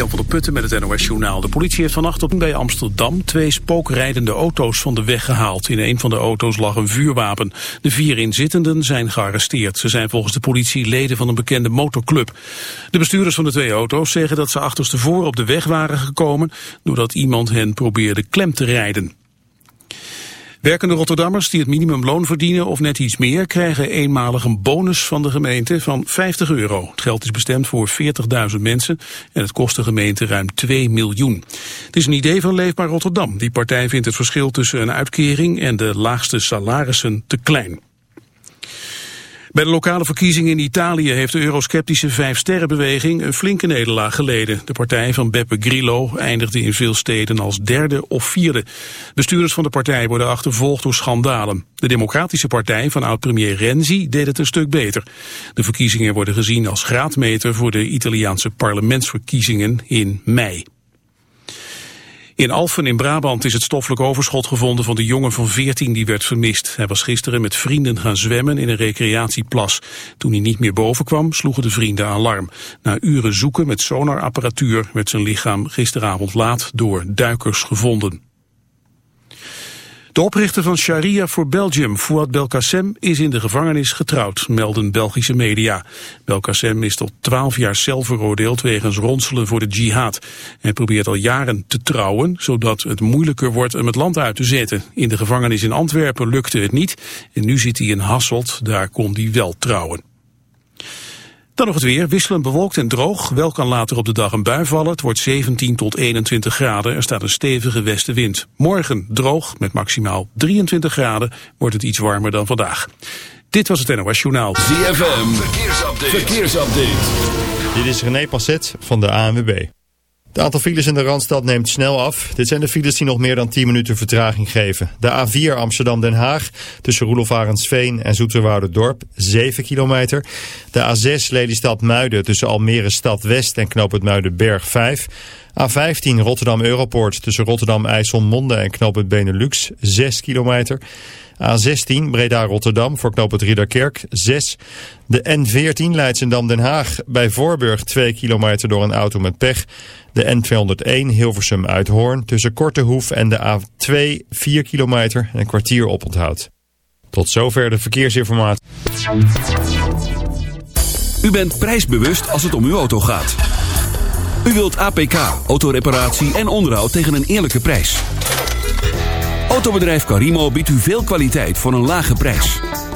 Jan van der Putten met het NOS-journaal. De politie heeft vannacht op bij Amsterdam twee spookrijdende auto's van de weg gehaald. In een van de auto's lag een vuurwapen. De vier inzittenden zijn gearresteerd. Ze zijn volgens de politie leden van een bekende motorclub. De bestuurders van de twee auto's zeggen dat ze achterstevoren op de weg waren gekomen... doordat iemand hen probeerde klem te rijden. Werkende Rotterdammers die het minimumloon verdienen of net iets meer krijgen eenmalig een bonus van de gemeente van 50 euro. Het geld is bestemd voor 40.000 mensen en het kost de gemeente ruim 2 miljoen. Het is een idee van Leefbaar Rotterdam. Die partij vindt het verschil tussen een uitkering en de laagste salarissen te klein. Bij de lokale verkiezingen in Italië heeft de eurosceptische Vijfsterrenbeweging een flinke nederlaag geleden. De partij van Beppe Grillo eindigde in veel steden als derde of vierde. Bestuurders van de partij worden achtervolgd door schandalen. De Democratische Partij van oud-premier Renzi deed het een stuk beter. De verkiezingen worden gezien als graadmeter voor de Italiaanse parlementsverkiezingen in mei. In Alphen in Brabant is het stoffelijk overschot gevonden van de jongen van 14 die werd vermist. Hij was gisteren met vrienden gaan zwemmen in een recreatieplas. Toen hij niet meer boven kwam, sloegen de vrienden alarm. Na uren zoeken met sonarapparatuur werd zijn lichaam gisteravond laat door duikers gevonden. De oprichter van Sharia voor Belgium, Fouad Belkacem, is in de gevangenis getrouwd, melden Belgische media. Belkacem is tot 12 jaar cel veroordeeld wegens ronselen voor de jihad. Hij probeert al jaren te trouwen, zodat het moeilijker wordt om het land uit te zetten. In de gevangenis in Antwerpen lukte het niet en nu zit hij in Hasselt, daar kon hij wel trouwen. Dan nog het weer, wisselend bewolkt en droog. Wel kan later op de dag een bui vallen. Het wordt 17 tot 21 graden. Er staat een stevige westenwind. Morgen droog met maximaal 23 graden. Wordt het iets warmer dan vandaag. Dit was het NOS Journaal. ZFM, verkeersupdate. verkeersupdate. Dit is René Passet van de ANWB. Het aantal files in de Randstad neemt snel af. Dit zijn de files die nog meer dan 10 minuten vertraging geven. De A4 Amsterdam-Den Haag tussen Roelof Arendsveen en Dorp 7 kilometer. De A6 Lelystad-Muiden tussen Almere Stad-West en Knoop het Muidenberg 5. A15 Rotterdam-Europoort tussen Rotterdam-IJsselmonde en Knoop het Benelux 6 kilometer. A16 Breda-Rotterdam voor knoop het Ridderkerk 6. De N14 Leidsendam-Den Haag bij Voorburg 2 kilometer door een auto met pech. De N201 Hilversum Uithoorn tussen Kortehoef en de A2 4 kilometer en een kwartier oponthoud. Tot zover de verkeersinformatie. U bent prijsbewust als het om uw auto gaat. U wilt APK, autoreparatie en onderhoud tegen een eerlijke prijs. Autobedrijf Carimo biedt u veel kwaliteit voor een lage prijs.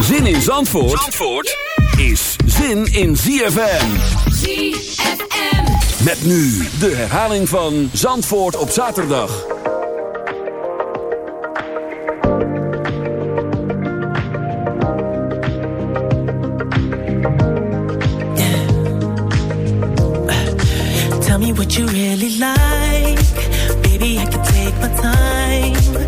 Zin in Zandvoort, Zandvoort is zin in ZFM. ZFM. Met nu de herhaling van Zandvoort op zaterdag. Tell me what you really like. Baby, I can take my time.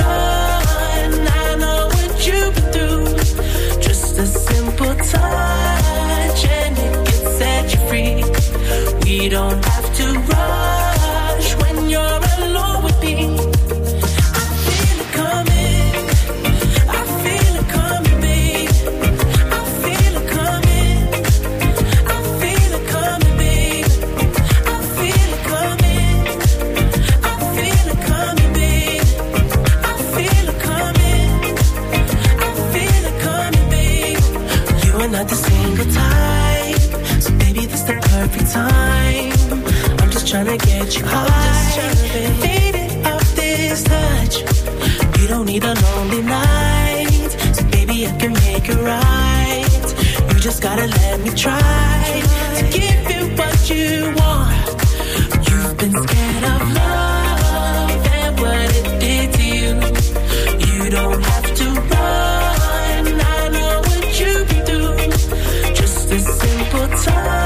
just gotta let me try to give you what you want. You've been scared of love and what it did to you. You don't have to run. I know what you've been through. Just a simple touch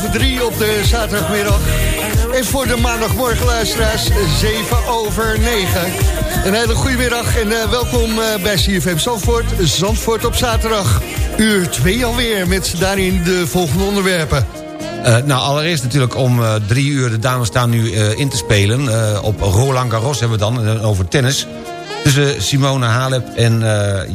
over 3 op de zaterdagmiddag. En voor de maandagmorgen luisteraars 7 over 9. Een hele goede middag en eh, welkom eh, bij CFM Zandvoort. Zandvoort op zaterdag. Uur 2 alweer met daarin de volgende onderwerpen. Eh, nou, allereerst natuurlijk om drie uur. De dames staan nu in te spelen. Op Roland Garros hebben we dan, over tennis. Tussen Simone Halep en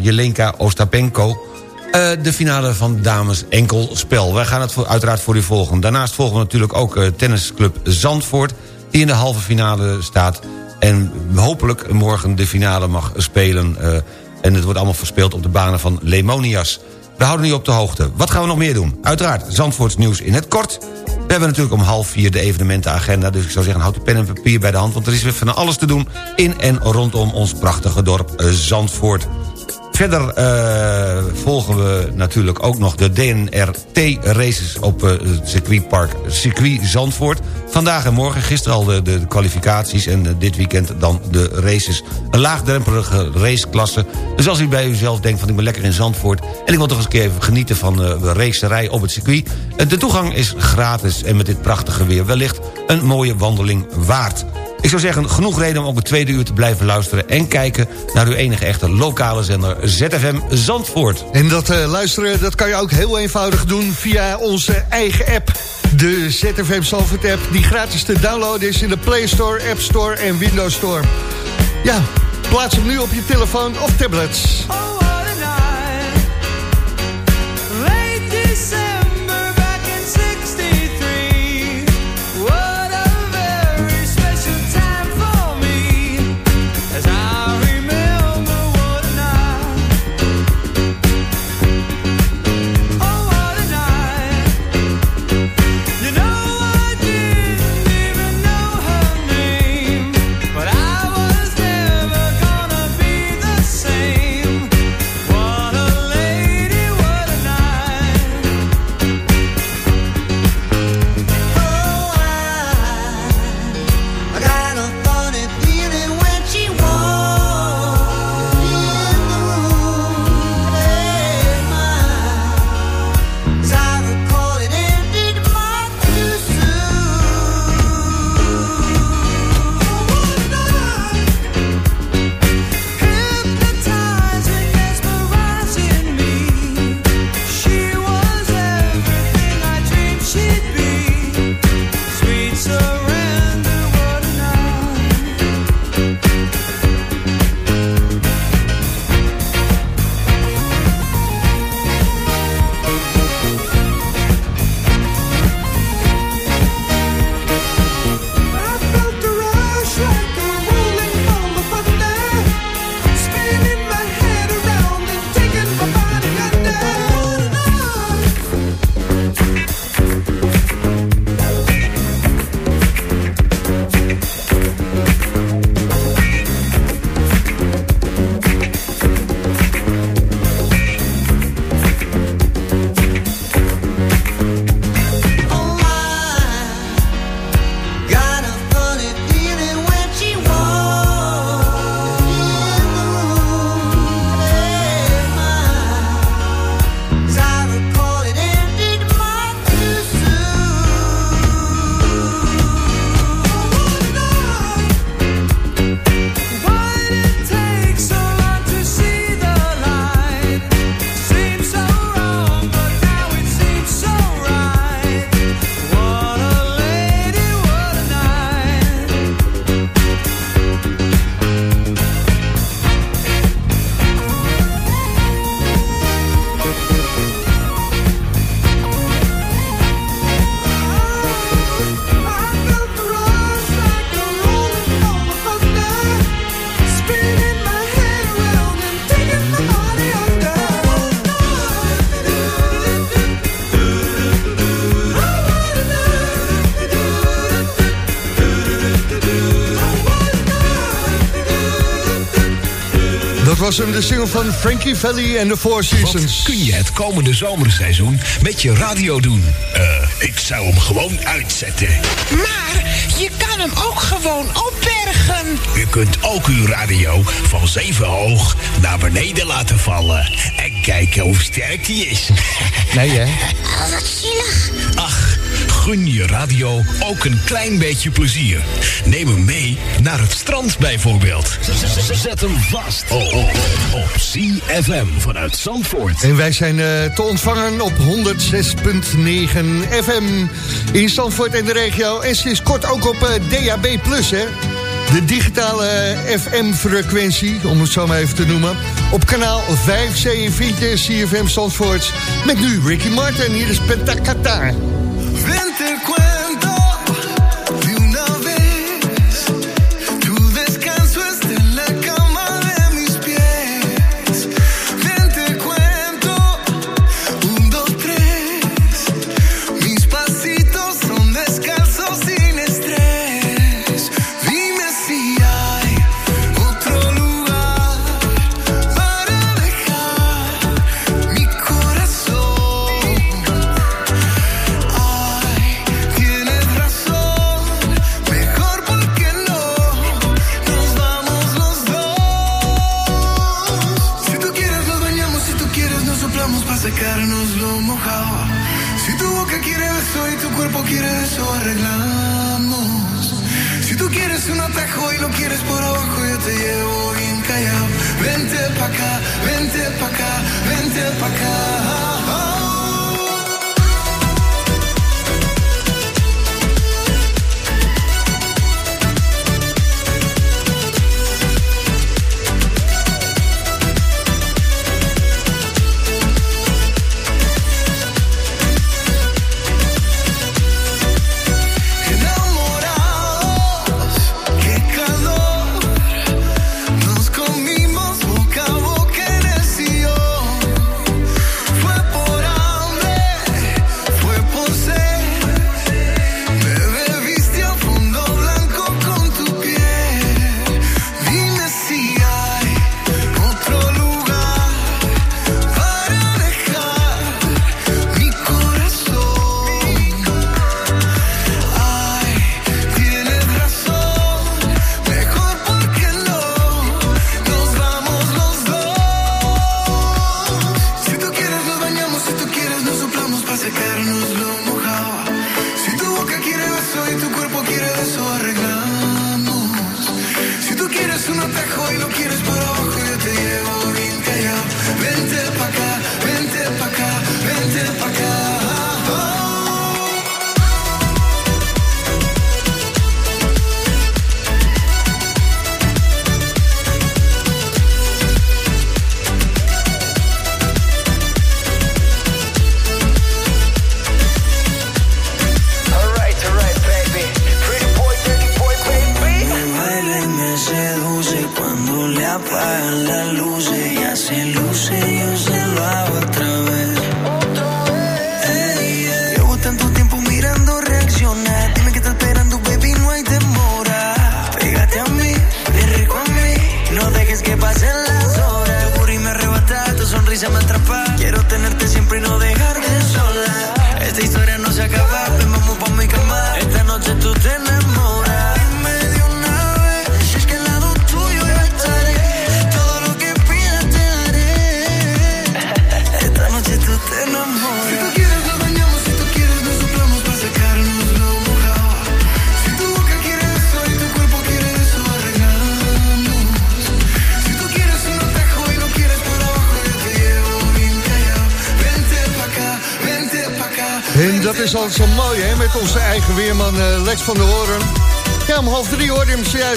Jelenka Ostapenko. Eh, de finale van dames enkelspel. Wij gaan het uiteraard voor u volgen. Daarnaast volgen we natuurlijk ook eh, tennisclub Zandvoort... die in de halve finale staat... en hopelijk morgen de finale mag spelen... eh, en het wordt allemaal verspeeld op de banen van Lemonias. We houden u op de hoogte. Wat gaan we nog meer doen? Uiteraard Zandvoorts nieuws in het kort. We hebben natuurlijk om half vier de evenementenagenda... dus ik zou zeggen, houd de pen en papier bij de hand... want er is weer van alles te doen in en rondom ons prachtige dorp Zandvoort. Verder eh, volgen we natuurlijk ook nog de DNRT-races op eh, het circuitpark Circuit Zandvoort. Vandaag en morgen, gisteren al de, de kwalificaties en eh, dit weekend dan de races. Een laagdrempelige raceklasse. Dus als u bij uzelf denkt van ik ben lekker in Zandvoort... en ik wil toch eens een keer even genieten van de racerij op het circuit... de toegang is gratis en met dit prachtige weer wellicht een mooie wandeling waard. Ik zou zeggen, genoeg reden om ook het tweede uur te blijven luisteren... en kijken naar uw enige echte lokale zender ZFM Zandvoort. En dat eh, luisteren dat kan je ook heel eenvoudig doen via onze eigen app. De ZFM Zandvoort app die gratis te downloaden is in de Play Store, App Store en Windows Store. Ja, plaats hem nu op je telefoon of tablets. was hem, de single van Frankie Valley en The Four Seasons. Wat kun je het komende zomerseizoen met je radio doen? Eh, ik zou hem gewoon uitzetten. Maar je kan hem ook gewoon opbergen. U kunt ook uw radio van zeven hoog naar beneden laten vallen. En kijken hoe sterk die is. Nee, hè? Oh, wat zielig. Ach, gun je radio ook een klein beetje plezier. Neem hem mee naar het strand bijvoorbeeld. Zet hem vast op, op, op CFM vanuit Zandvoort. En wij zijn eh, te ontvangen op 106.9 FM in Zandvoort en de regio. En sinds kort ook op eh, DAB+, hè? De digitale eh, FM-frequentie, om het zo maar even te noemen. Op kanaal 5C4 CFM Zandvoort. Met nu Ricky Martin, hier is Pentakata. Vente espejo y lo quieres por abajo, yo te llevo bien callado. Vente pa' acá, vente pa' acá, vente pa' acá.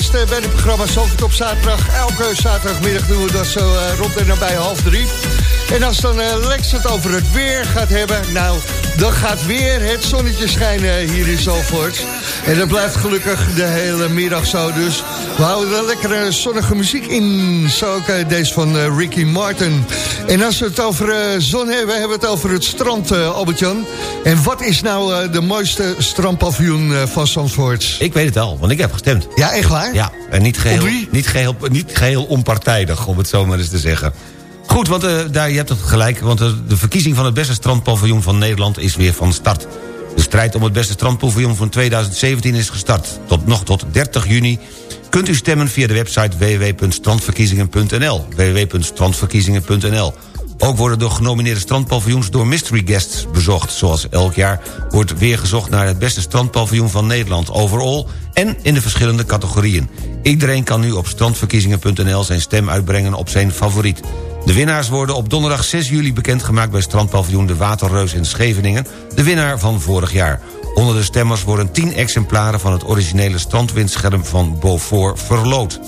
zojuist eh, bij het programma Zalvert op zaterdag. Elke zaterdagmiddag doen we dat zo eh, rond en nabij half drie. En als dan eh, Lex het over het weer gaat hebben... nou, dan gaat weer het zonnetje schijnen hier in Zalvoort. En dat blijft gelukkig de hele middag zo. Dus we houden er lekkere zonnige muziek in. Zo ook deze van Ricky Martin. En als we het over eh, zon hebben, hebben we het over het strand, eh, Albert-Jan. En wat is nou eh, de mooiste strandpaviljoen van Zandvoort? Ik weet het al, want ik heb gestemd. Ja, echt waar? Ja, en niet geheel, niet geheel, niet geheel onpartijdig, om het zo maar eens te zeggen. Goed, want daar, je hebt het gelijk, want de verkiezing van het beste strandpaviljoen van Nederland is weer van start. De strijd om het beste strandpaviljoen van 2017 is gestart. Tot nog tot 30 juni kunt u stemmen via de website www.strandverkiezingen.nl www.strandverkiezingen.nl Ook worden de genomineerde strandpaviljoens door mystery guests bezocht. Zoals elk jaar wordt weer gezocht naar het beste strandpaviljoen van Nederland overall... en in de verschillende categorieën. Iedereen kan nu op strandverkiezingen.nl zijn stem uitbrengen op zijn favoriet. De winnaars worden op donderdag 6 juli bekendgemaakt... bij strandpaviljoen De Waterreus in Scheveningen... de winnaar van vorig jaar. Onder de stemmers worden 10 exemplaren van het originele strandwindscherm van Beaufort verloot.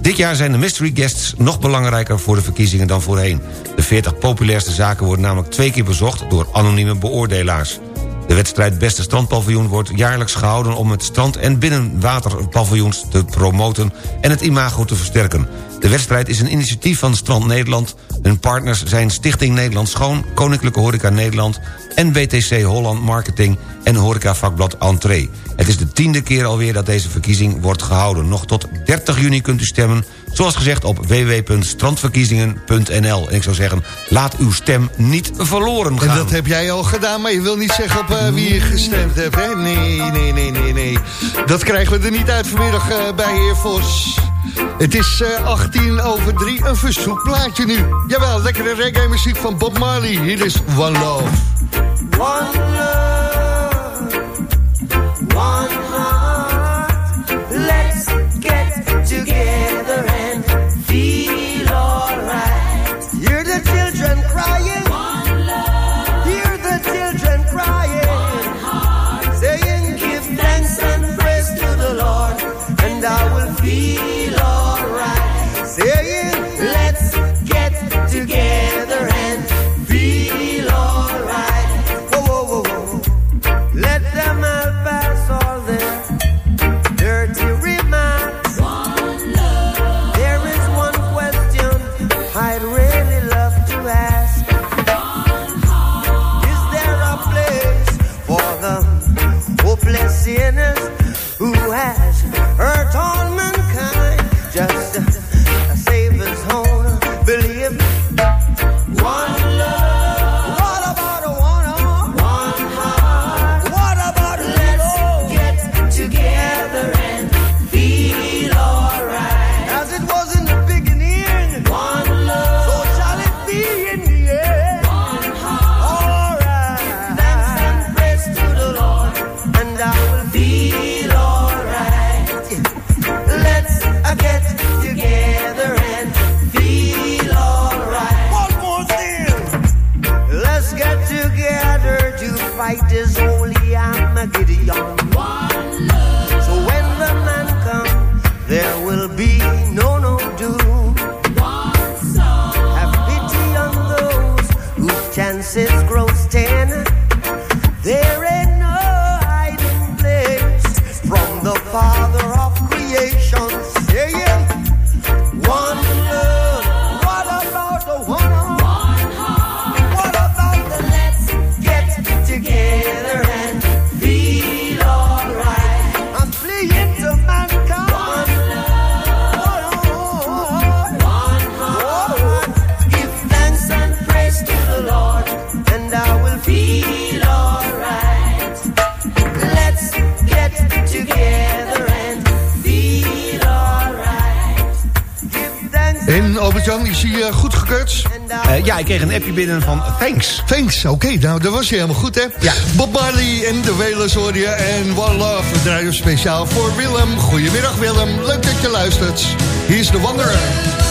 Dit jaar zijn de mystery guests nog belangrijker voor de verkiezingen dan voorheen. De 40 populairste zaken worden namelijk twee keer bezocht door anonieme beoordelaars. De wedstrijd Beste Strandpaviljoen wordt jaarlijks gehouden... om het strand- en binnenwaterpaviljoens te promoten en het imago te versterken. De wedstrijd is een initiatief van Strand Nederland. Hun partners zijn Stichting Nederland Schoon, Koninklijke Horeca Nederland... en BTC Holland Marketing en horecavakblad Entree. Het is de tiende keer alweer dat deze verkiezing wordt gehouden. Nog tot 30 juni kunt u stemmen, zoals gezegd op www.strandverkiezingen.nl. En ik zou zeggen, laat uw stem niet verloren gaan. En dat heb jij al gedaan, maar je wil niet zeggen op eh, wie je gestemd hebt, hè? Nee, nee, nee, nee, nee. Dat krijgen we er niet uit vanmiddag eh, bij heer Vos. Het is eh, 18 over 3, een verzoekplaatje nu. Jawel, lekkere reggae muziek van Bob Marley. Hier is One Love. One love, one heart. Albert-Jan, is hij eh, goed gekeurd? Eh, ja, ik kreeg een appje binnen van thanks. Thanks, oké, nou dat was je helemaal goed hè? Ja. Bob Marley en de Wailers hoor je en One Love. We draaien speciaal voor Willem. Goedemiddag Willem, leuk dat je luistert. Hier is de Wanderer.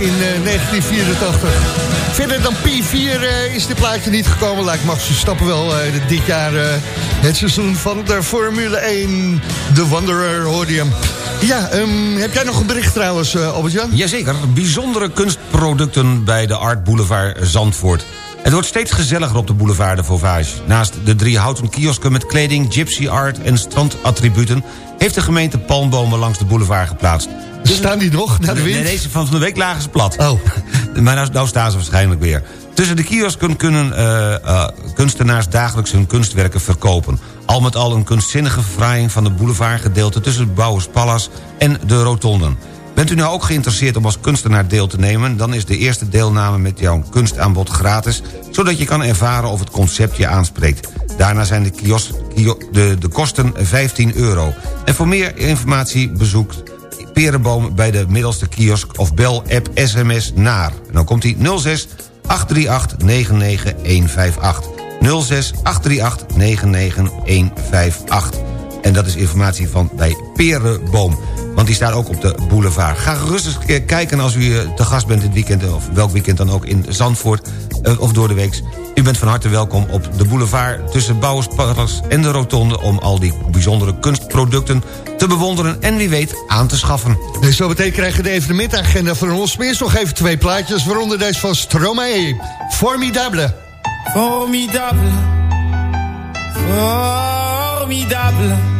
In eh, 1984. Verder dan P4 eh, is dit plaatje niet gekomen. Lijkt Max Verstappen wel eh, dit jaar eh, het seizoen van de Formule 1. De Wanderer hem. Ja, ehm, heb jij nog een bericht trouwens, eh, Albert-Jan? Jazeker, bijzondere kunstproducten bij de Art Boulevard Zandvoort. Het wordt steeds gezelliger op de boulevard de Vauvage. Naast de drie houten kiosken met kleding, gypsy art en strandattributen... heeft de gemeente palmbomen langs de boulevard geplaatst. Staan die nog naar de wind? Nee, deze van, van de week lagen ze plat. Oh. Maar nou, nou staan ze waarschijnlijk weer. Tussen de kiosken kunnen eh, eh, kunstenaars dagelijks hun kunstwerken verkopen. Al met al een kunstzinnige verfraaiing van de boulevardgedeelte... tussen het Bouwers Palace en de Rotonden. Bent u nou ook geïnteresseerd om als kunstenaar deel te nemen... dan is de eerste deelname met jouw kunstaanbod gratis... zodat je kan ervaren of het concept je aanspreekt. Daarna zijn de, kios, kio- de, de kosten 15 euro. En voor meer informatie bezoekt Perenboom bij de middelste kiosk... of bel app sms naar. En dan komt hij 06 838 99158. 06 838 99158. En dat is informatie van bij Perenboom. Want die staat ook op de boulevard. Ga gerust eens k- kijken als u eh, te gast bent dit weekend... of welk weekend dan ook in Zandvoort eh, of door de week. U bent van harte welkom op de boulevard tussen Bouwerspadders en de Rotonde... om al die bijzondere kunstproducten te bewonderen en wie weet aan te schaffen. Dus zo meteen krijgen we de evenementagenda van ons. Maar eerst nog even twee plaatjes, waaronder deze van Stromae. Formidable. Formidable. Formidable.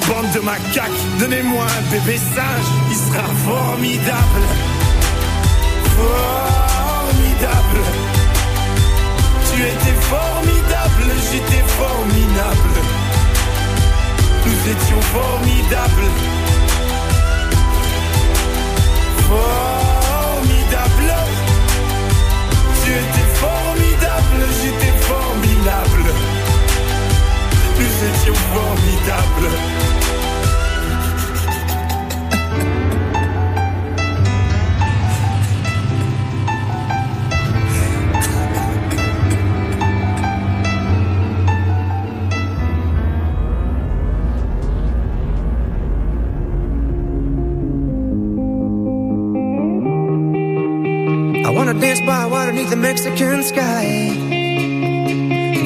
Bande de macaques, donnez-moi un bébé singe. Il sera formidable. Formidable. Tu étais formidable, j'étais formidable. Nous étions formidables. Formidable. Tu étais I wanna dance by water beneath the Mexican sky.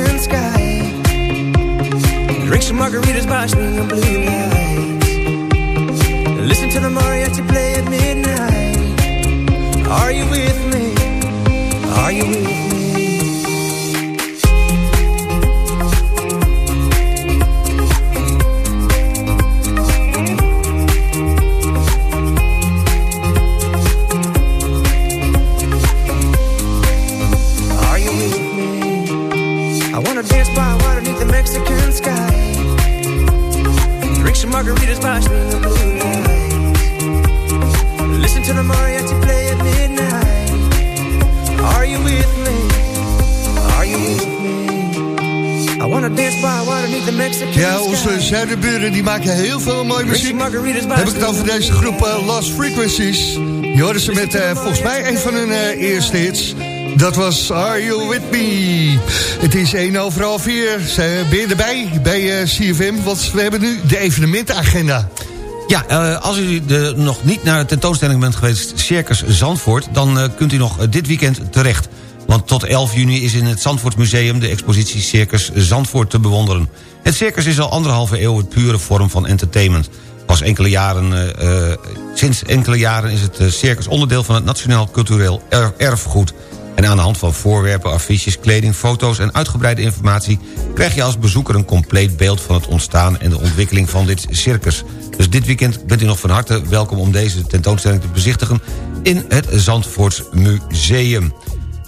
ocean sky. Drink some margaritas, watch me in blue light. Die maken heel veel mooie muziek. Heb ik het over deze groep eh, Lost Frequencies. Je hoorde ze met eh, volgens mij een van hun eh, eerste hits. Dat was Are You With Me? Het is 1 over half 4. Ben je erbij bij eh, CFM? Want we hebben nu de evenementenagenda. Ja, eh, als u de, nog niet naar de tentoonstelling bent geweest... Circus Zandvoort, dan eh, kunt u nog dit weekend terecht. Want tot 11 juni is in het Zandvoortmuseum... de expositie Circus Zandvoort te bewonderen. Het circus is al anderhalve eeuw het pure vorm van entertainment. Pas enkele jaren, eh, eh, sinds enkele jaren is het eh, circus onderdeel van het Nationaal Cultureel Er- Erfgoed. En aan de hand van voorwerpen, affiches, kleding, foto's en uitgebreide informatie... krijg je als bezoeker een compleet beeld van het ontstaan en de ontwikkeling van dit circus. Dus dit weekend bent u nog van harte welkom om deze tentoonstelling te bezichtigen... in het Zandvoorts Museum.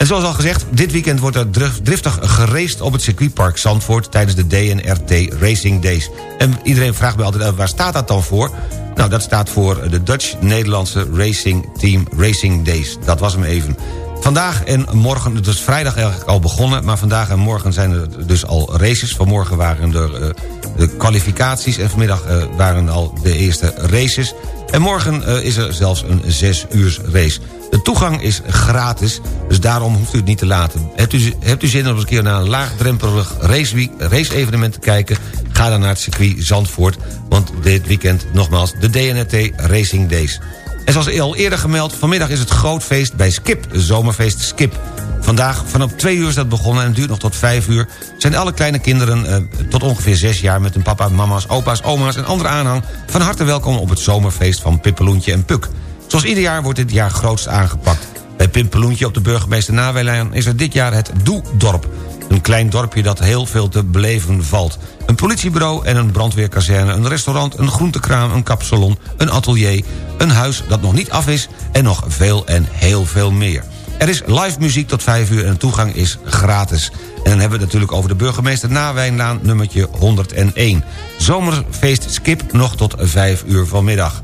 En zoals al gezegd, dit weekend wordt er drif- driftig geraced op het circuitpark Zandvoort... tijdens de DNRT Racing Days. En iedereen vraagt me altijd, eh, waar staat dat dan voor? Nou, dat staat voor de Dutch-Nederlandse Racing Team Racing Days. Dat was hem even. Vandaag en morgen, het is vrijdag eigenlijk al begonnen... maar vandaag en morgen zijn er dus al races. Vanmorgen waren er eh, de kwalificaties en vanmiddag eh, waren al de eerste races. En morgen is er zelfs een zes uur race. De toegang is gratis, dus daarom hoeft u het niet te laten. Hebt u, u zin om eens een keer naar een laagdrempelig race- race-evenement te kijken... ga dan naar het circuit Zandvoort, want dit weekend nogmaals de DNRT Racing Days. En zoals al eerder gemeld, vanmiddag is het groot feest bij Skip, zomerfeest Skip. Vandaag vanaf twee uur is dat begonnen en het duurt nog tot vijf uur... zijn alle kleine kinderen eh, tot ongeveer zes jaar... met hun papa, mama's, opa's, oma's en andere aanhang... van harte welkom op het zomerfeest van Pippeloentje en Puk. Zoals ieder jaar wordt dit jaar grootst aangepakt. Bij Pimpeloentje op de burgemeester Nawijlijn is er dit jaar het Doe-dorp. Een klein dorpje dat heel veel te beleven valt. Een politiebureau en een brandweerkazerne, een restaurant, een groentekraam, een kapsalon, een atelier, een huis dat nog niet af is en nog veel en heel veel meer. Er is live muziek tot 5 uur en de toegang is gratis. En dan hebben we het natuurlijk over de burgemeester Nawijnlaan nummertje 101. Zomerfeest Skip nog tot 5 uur vanmiddag.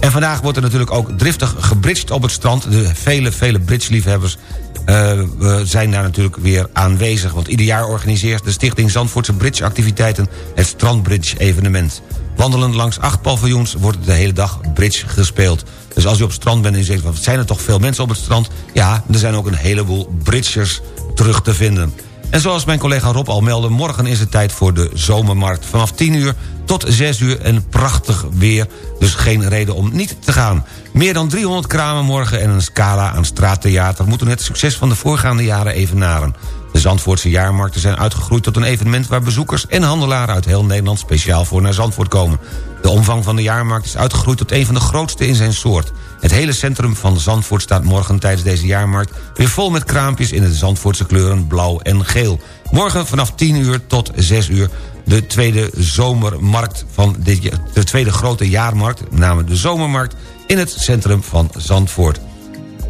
En vandaag wordt er natuurlijk ook driftig gebridged op het strand. De vele, vele bridgeliefhebbers eh, zijn daar natuurlijk weer aanwezig. Want ieder jaar organiseert de Stichting Zandvoortse Bridge-activiteiten... het Strandbridge-evenement. Wandelend langs acht paviljoens wordt de hele dag bridge gespeeld. Dus als u op het strand bent en u zegt... "Wat zijn er toch veel mensen op het strand? Ja, er zijn ook een heleboel bridgers terug te vinden. En zoals mijn collega Rob al meldde... morgen is het tijd voor de zomermarkt. Vanaf 10 uur tot 6 uur en prachtig weer. Dus geen reden om niet te gaan. Meer dan 300 kramen morgen en een scala aan straattheater... moeten het succes van de voorgaande jaren evenaren. De Zandvoortse jaarmarkten zijn uitgegroeid tot een evenement... waar bezoekers en handelaren uit heel Nederland speciaal voor naar Zandvoort komen. De omvang van de jaarmarkt is uitgegroeid tot een van de grootste in zijn soort. Het hele centrum van Zandvoort staat morgen tijdens deze jaarmarkt... weer vol met kraampjes in de Zandvoortse kleuren blauw en geel. Morgen vanaf 10 uur tot 6 uur de tweede zomermarkt van dit de tweede grote jaarmarkt, namelijk de zomermarkt, in het centrum van Zandvoort.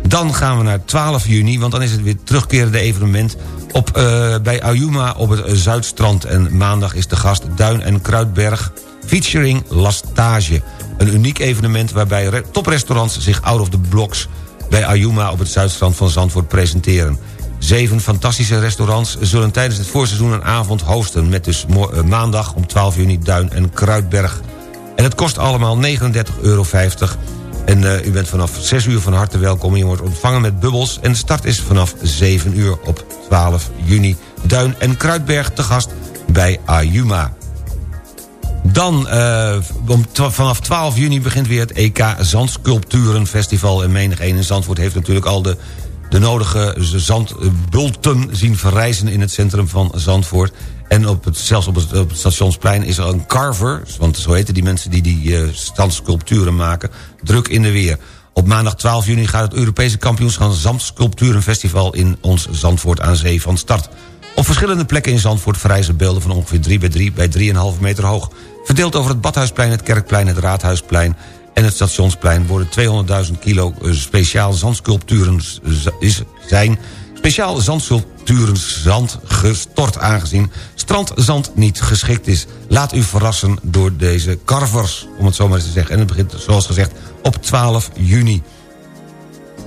Dan gaan we naar 12 juni, want dan is het weer terugkerende evenement... Op, eh, bij Ayuma op het Zuidstrand. En maandag is de gast Duin en Kruidberg featuring Lastage. Een uniek evenement waarbij re- toprestaurants zich out of the blocks... bij Ayuma op het Zuidstrand van Zandvoort presenteren. Zeven fantastische restaurants zullen tijdens het voorseizoen een avond hosten... met dus eh, maandag om 12 juni Duin en Kruidberg. En het kost allemaal 39,50 euro. En eh, u bent vanaf 6 uur van harte welkom. Je wordt ontvangen met bubbels. En de start is vanaf 7 uur op 12 juni. Duin en Kruidberg te gast bij Ayuma. Dan, eh, om vanaf 12 juni begint weer het EK Zandsculpturenfestival. En menig een in Zandvoort heeft natuurlijk al de, de nodige zandbulten zien verrijzen... in het centrum van Zandvoort. En op het, zelfs op het, stationsplein is er een carver... want zo heten die mensen die die eh, zandsculpturen maken... druk in de weer. Op maandag 12 juni gaat het Europese kampioenschap Zandsculpturenfestival... in ons Zandvoort aan Zee van start. Op verschillende plekken in Zandvoort verrijzen beelden van ongeveer 3 bij 3 bij 3,5 meter hoog. Verdeeld over het Badhuisplein, het Kerkplein, het Raadhuisplein en het Stationsplein... worden 200.000 kilo eh, speciaal zandsculpturen zijn... speciaal zandsculpturen zand gestort aangezien strandzand niet geschikt is. Laat u verrassen door deze carvers, om het zo maar eens te zeggen. En het begint, zoals gezegd, op 12 juni.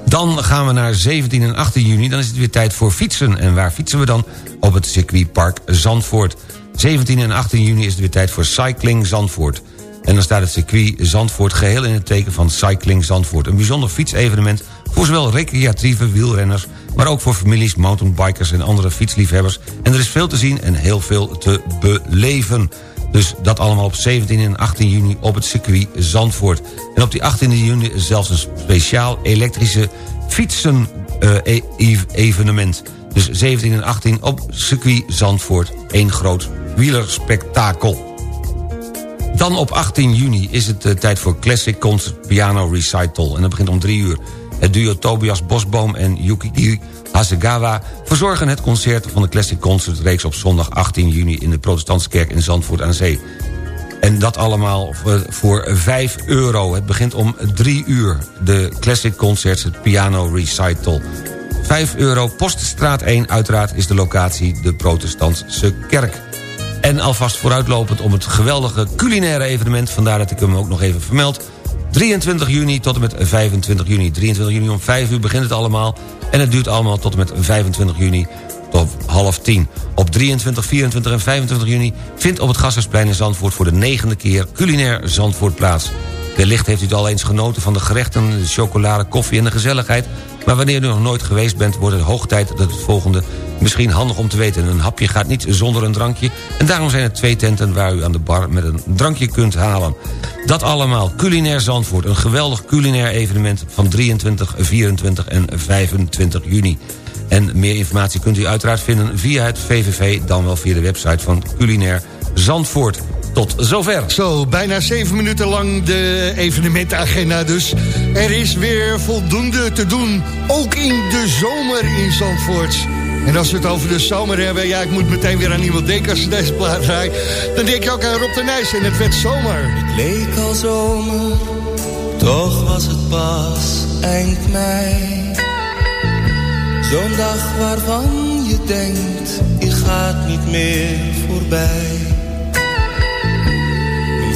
Dan gaan we naar 17 en 18 juni. Dan is het weer tijd voor fietsen. En waar fietsen we dan? Op het circuitpark Zandvoort. 17 en 18 juni is het weer tijd voor Cycling Zandvoort. En dan staat het circuit Zandvoort geheel in het teken van Cycling Zandvoort. Een bijzonder fietsevenement voor zowel recreatieve wielrenners... maar ook voor families, mountainbikers en andere fietsliefhebbers. En er is veel te zien en heel veel te beleven. Dus dat allemaal op 17 en 18 juni op het circuit Zandvoort. En op die 18 juni zelfs een speciaal elektrische fietsen-evenement. dus 17 en 18 op circuit Zandvoort. Eén groot wielerspektakel. Dan op 18 juni is het eh, tijd voor Classic Concert Piano Recital. En dat begint om 3 uur. Het duo Tobias Bosboom en Yuki Hasegawa verzorgen het concert van de Classic Concert reeks op zondag 18 juni in de Protestantse Kerk in Zandvoort aan Zee. En dat allemaal voor 5 euro. Het begint om 3 uur. De Classic Concerts, het Piano Recital. 5 euro, Poststraat 1 uiteraard is de locatie de Protestantse Kerk. En alvast vooruitlopend om het geweldige culinaire evenement... vandaar dat ik hem ook nog even vermeld... 23 juni tot en met 25 juni. 23 juni om 5 uur begint het allemaal. En het duurt allemaal tot en met 25 juni tot half 10. Op 23, 24 en 25 juni vindt op het Gassersplein in Zandvoort... voor de negende keer culinair Zandvoort plaats. Wellicht heeft u het al eens genoten van de gerechten, de chocolade, koffie en de gezelligheid... maar wanneer u nog nooit geweest bent, wordt het hoog tijd dat het volgende... misschien handig om te weten, een hapje gaat niet zonder een drankje... en daarom zijn er twee tenten waar u aan de bar met een drankje kunt halen. Dat allemaal, Culinair Zandvoort, een geweldig culinair evenement... van 23, 24 en 25 juni. En meer informatie kunt u uiteraard vinden via het VVV... dan wel via de website van Culinair Zandvoort. Tot zover. Zo, bijna zeven minuten lang de evenementenagenda dus. Er is weer voldoende te doen, ook in de zomer in Zandvoort. En als we het over de zomer hebben, ja, ik moet meteen weer aan iemand denken als ze deze plaat draait. Dan denk je ook aan Rob de Nijs en het werd zomer. Het leek al zomer, toch was het pas eind mei. Zo'n dag waarvan je denkt, die gaat niet meer voorbij.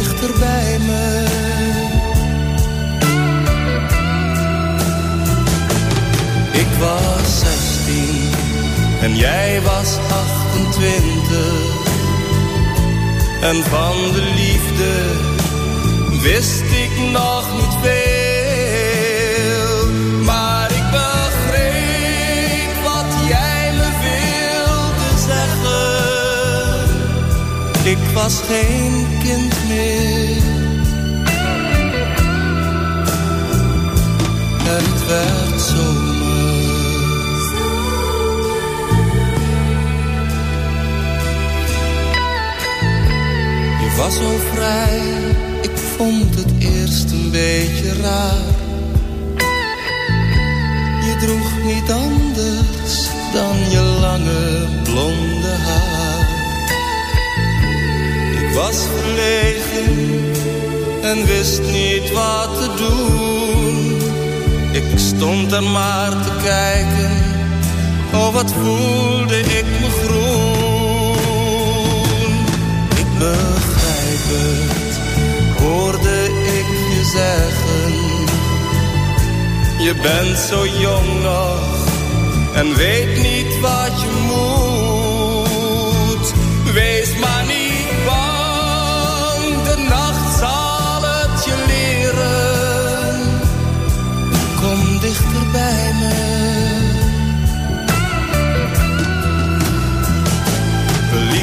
dichter bij me. Ik was 16 en jij was 28. En van de liefde wist ik nog niet veel. Maar ik begreep wat jij me wilde zeggen. Ik was geen kind het werd zomer. Je was zo vrij, ik vond het eerst een beetje raar. Je droeg niet anders dan je lange blonde haar. Was verlegen en wist niet wat te doen. Ik stond er maar te kijken, oh wat voelde ik me groen. Ik begrijp het, hoorde ik je zeggen. Je bent zo jong nog en weet niet wat je moet.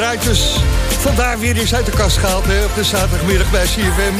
gedraaid. Dus vandaar weer eens uit de kast gehaald hè, op de zaterdagmiddag bij CFM.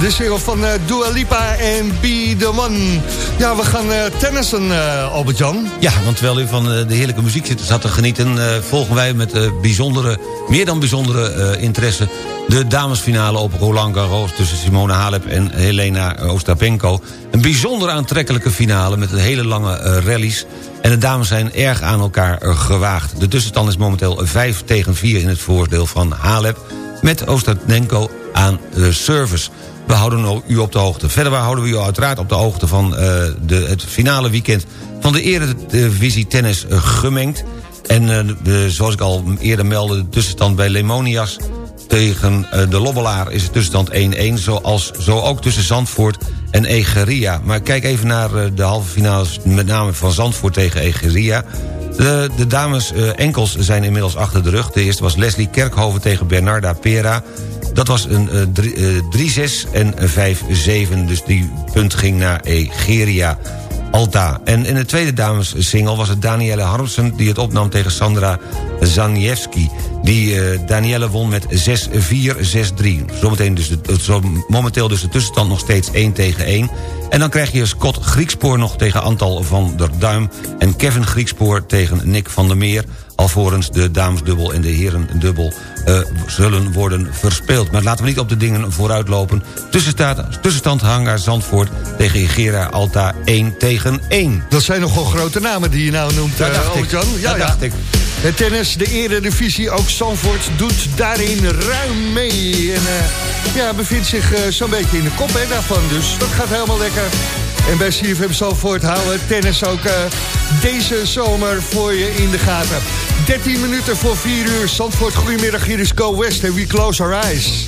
De single van eh, Dua Lipa en Be The One. Ja, we gaan eh tennissen, eh, Albert-Jan. Ja, want terwijl u van de heerlijke muziek zat te genieten... volgen wij met bijzondere, meer dan bijzondere interesse... de damesfinale op Roland Garros tussen Simone Halep en Helena Ostapenko. Een bijzonder aantrekkelijke finale met hele lange rallies... En de dames zijn erg aan elkaar gewaagd. De tussenstand is momenteel 5 tegen 4 in het voordeel van Halep... met Ostapenko aan de service. We houden u op de hoogte. Verder houden we u uiteraard op de hoogte van eh, de, het finale weekend... van de Eredivisie Tennis gemengd. En eh, de, zoals ik al eerder meldde, de tussenstand bij Lemonias... tegen eh, de Lobbelaar is de tussenstand 1-1... zoals zo ook tussen Zandvoort en Egeria. Maar kijk even naar eh, de halve finales, met name van Zandvoort tegen Egeria... De, de dames eh, enkels zijn inmiddels achter de rug. De eerste was Leslie Kerkhoven tegen Bernarda Pera. Dat was een eh, drie- eh, 3-6 en een 5-7. Dus die punt ging naar Egeria Alta. En in de tweede dames single was het Danielle Harmsen... die het opnam tegen Sandra Zaniewski. Die eh, Danielle won met 6-4, 6-3. Zometeen dus momenteel dus de tussenstand nog steeds 1 tegen 1. En dan krijg je Scott Griekspoor nog tegen Antal van der Duim... en Kevin Griekspoor tegen Nick van der Meer... alvorens de damesdubbel en de herendubbel eh, zullen worden verspeeld. Maar laten we niet op de dingen vooruitlopen. Tussenstaat, tussenstand Hangar Zandvoort tegen Igera Alta 1 tegen 1. Dat zijn nogal grote namen die je nou noemt, Dat eh, dacht ik. Albert-Jan. Dat dacht ik. Het tennis, de eredivisie, ook Zandvoort doet daarin ruim mee. En eh, ja, bevindt zich zo'n beetje in de kop hè, daarvan. Dus dat gaat helemaal lekker. En bij CFM Zandvoort houden we tennis ook eh, deze zomer voor je in de gaten. 13 minuten voor 4 uur. Zandvoort, goedemiddag. Hier is Go West en We Close Our Eyes.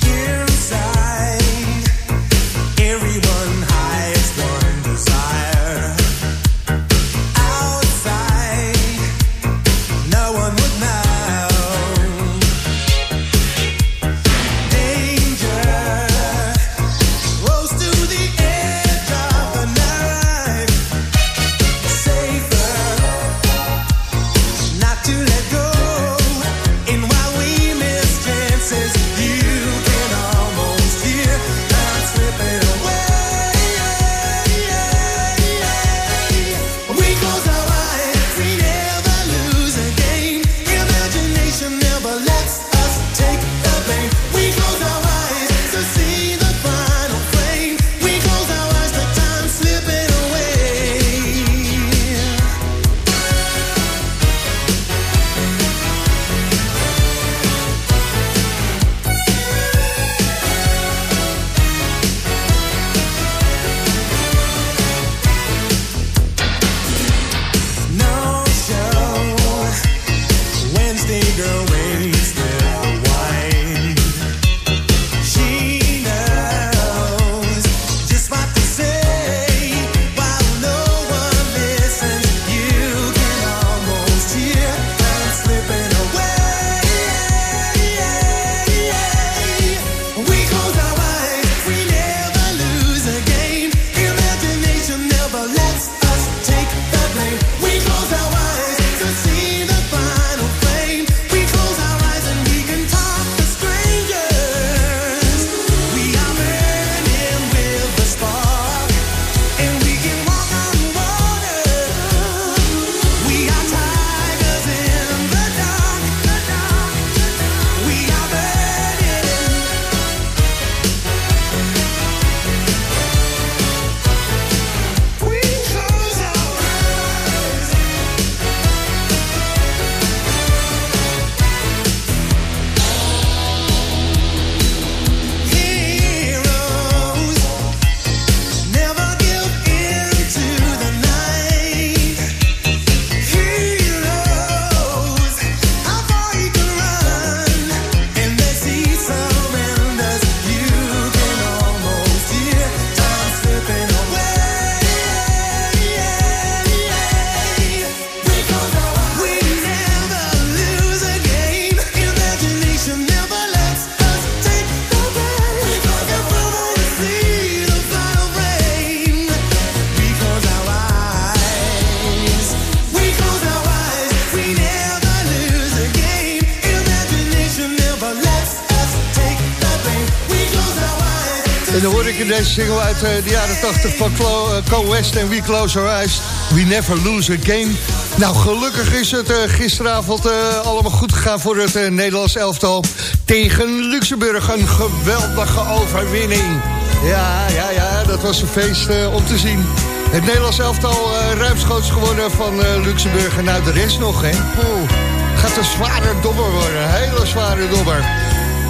Single uit eh, de jaren 80 van Clo eh, Co West en We Close Our Eyes. We never lose a game. Nou, gelukkig is het eh, gisteravond allemaal goed gegaan voor het Nederlands elftal. Tegen Luxemburg, een geweldige overwinning. Ja, ja, ja, dat was een feest om te zien. Het Nederlands elftal ruimschoots gewonnen van Luxemburg. En nou, de rest nog, hè. Poeh, gaat een zware dobber worden, een hele zware dobber.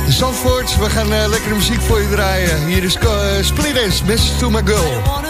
Zandvoort, we gaan eh, lekkere muziek voor je draaien. Hier is uh, Split Dance, Message to my girl.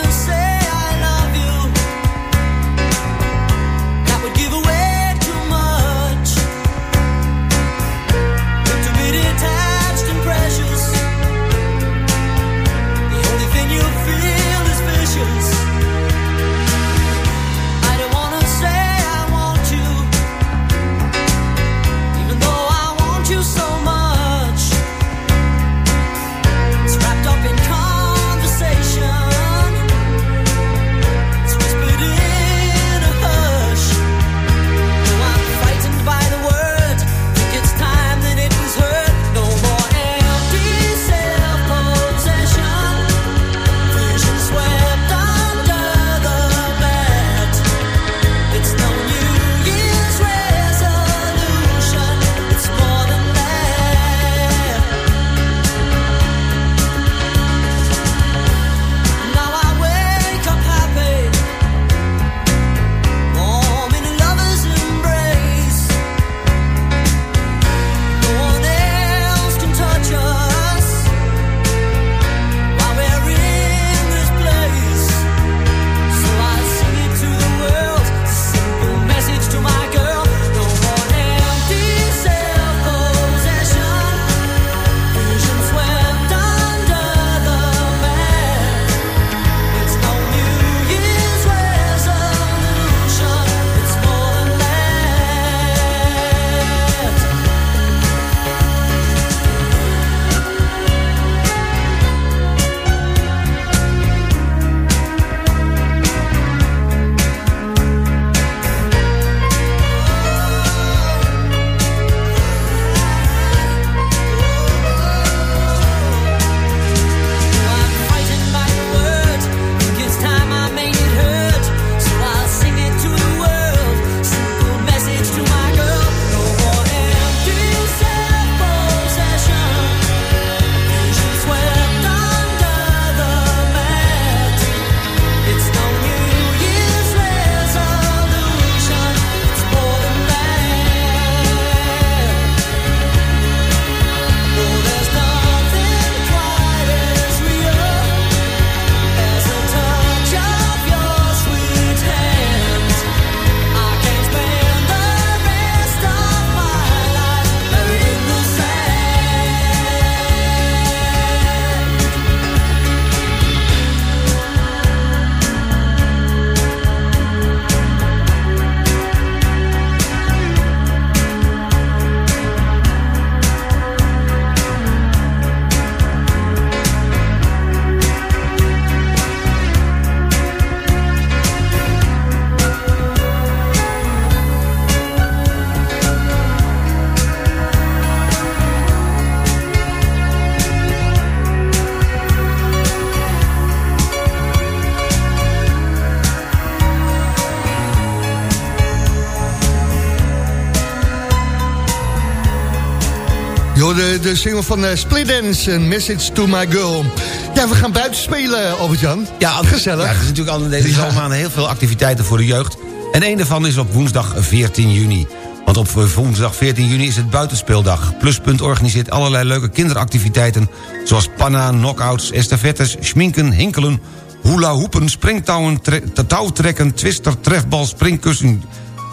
Joh, de, single van eh, Split Dance, een message to my girl. Ja, we gaan buiten spelen, Albert-Jan. Ja, gezellig. Ja, er is natuurlijk al in deze zomermaanden heel veel activiteiten voor de jeugd. En een daarvan is op woensdag 14 juni. Want op woensdag 14 juni is het buitenspeeldag. Pluspunt organiseert allerlei leuke kinderactiviteiten... zoals panna, knockouts, estafettes, schminken, hinkelen... hula hoepen, springtouwen, tre- touwtrekken, twister, trefbal, springkussen...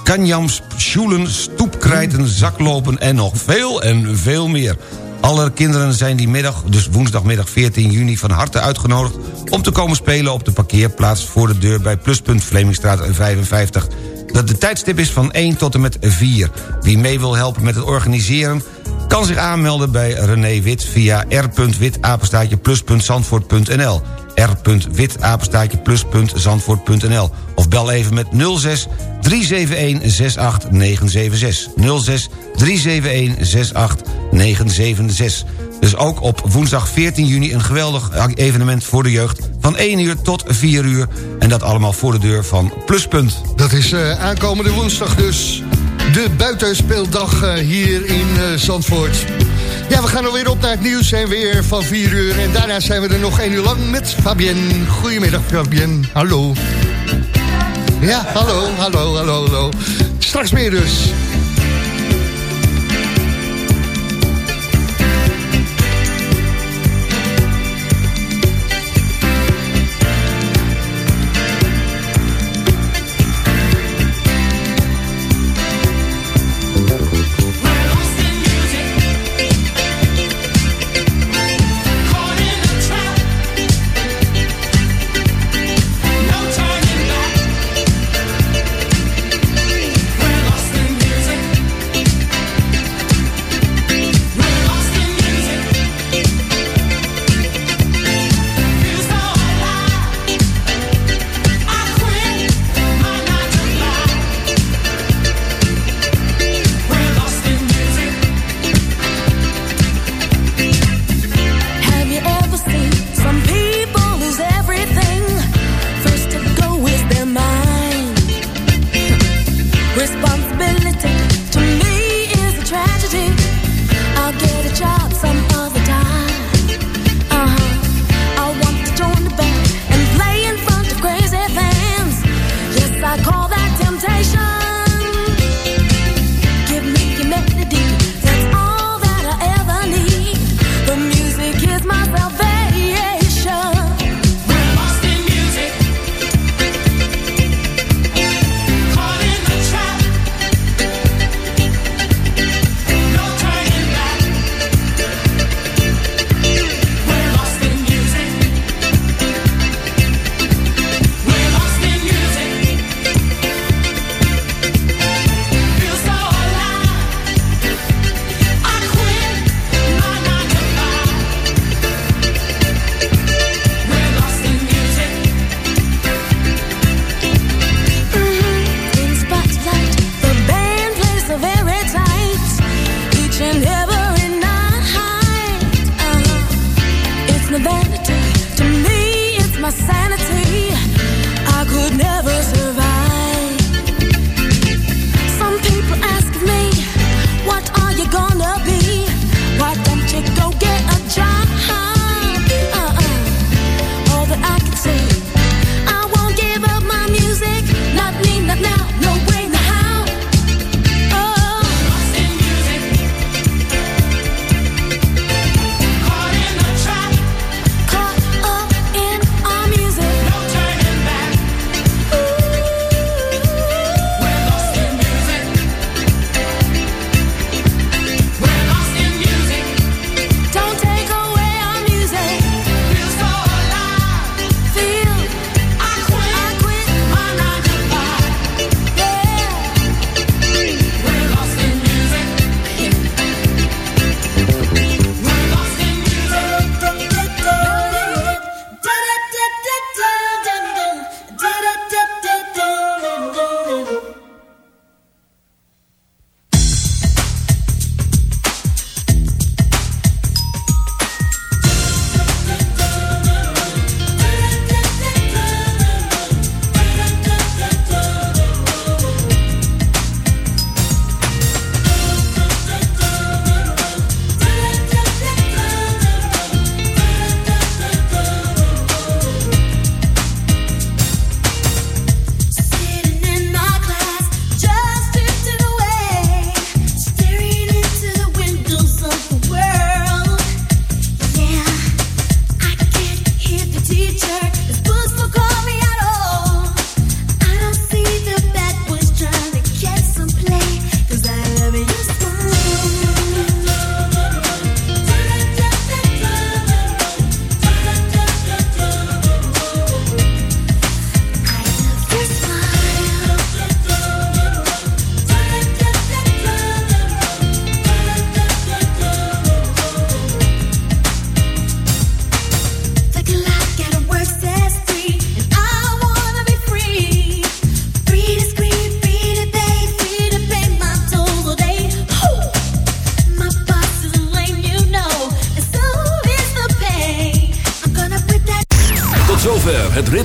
kanjams, sjoelen, stoepkrijten, zaklopen en nog veel en veel meer. Alle kinderen zijn die middag, dus woensdagmiddag 14 juni... van harte uitgenodigd om te komen spelen op de parkeerplaats... voor de deur bij Pluspunt Vlemingstraat 55. Dat de tijdstip is van 1 tot en met 4. Wie mee wil helpen met het organiseren... kan zich aanmelden bij René Wit via r.wit-plus.zandvoort.nl r.wit-plus.zandvoort.nl of bel even met 06 371 68976 06 371 68976 Dus ook op woensdag 14 juni een geweldig evenement voor de jeugd... van 1 uur tot 4 uur. En dat allemaal voor de deur van Pluspunt. Dat is eh, aankomende woensdag dus. De buitenspeeldag eh, hier in eh, Zandvoort. Ja, we gaan alweer op naar het nieuws en weer van 4 uur. En daarna zijn we er nog 1 uur lang met Fabienne. Goedemiddag Fabienne, hallo. Ja, hallo, hallo, hallo, hallo. Straks meer dus.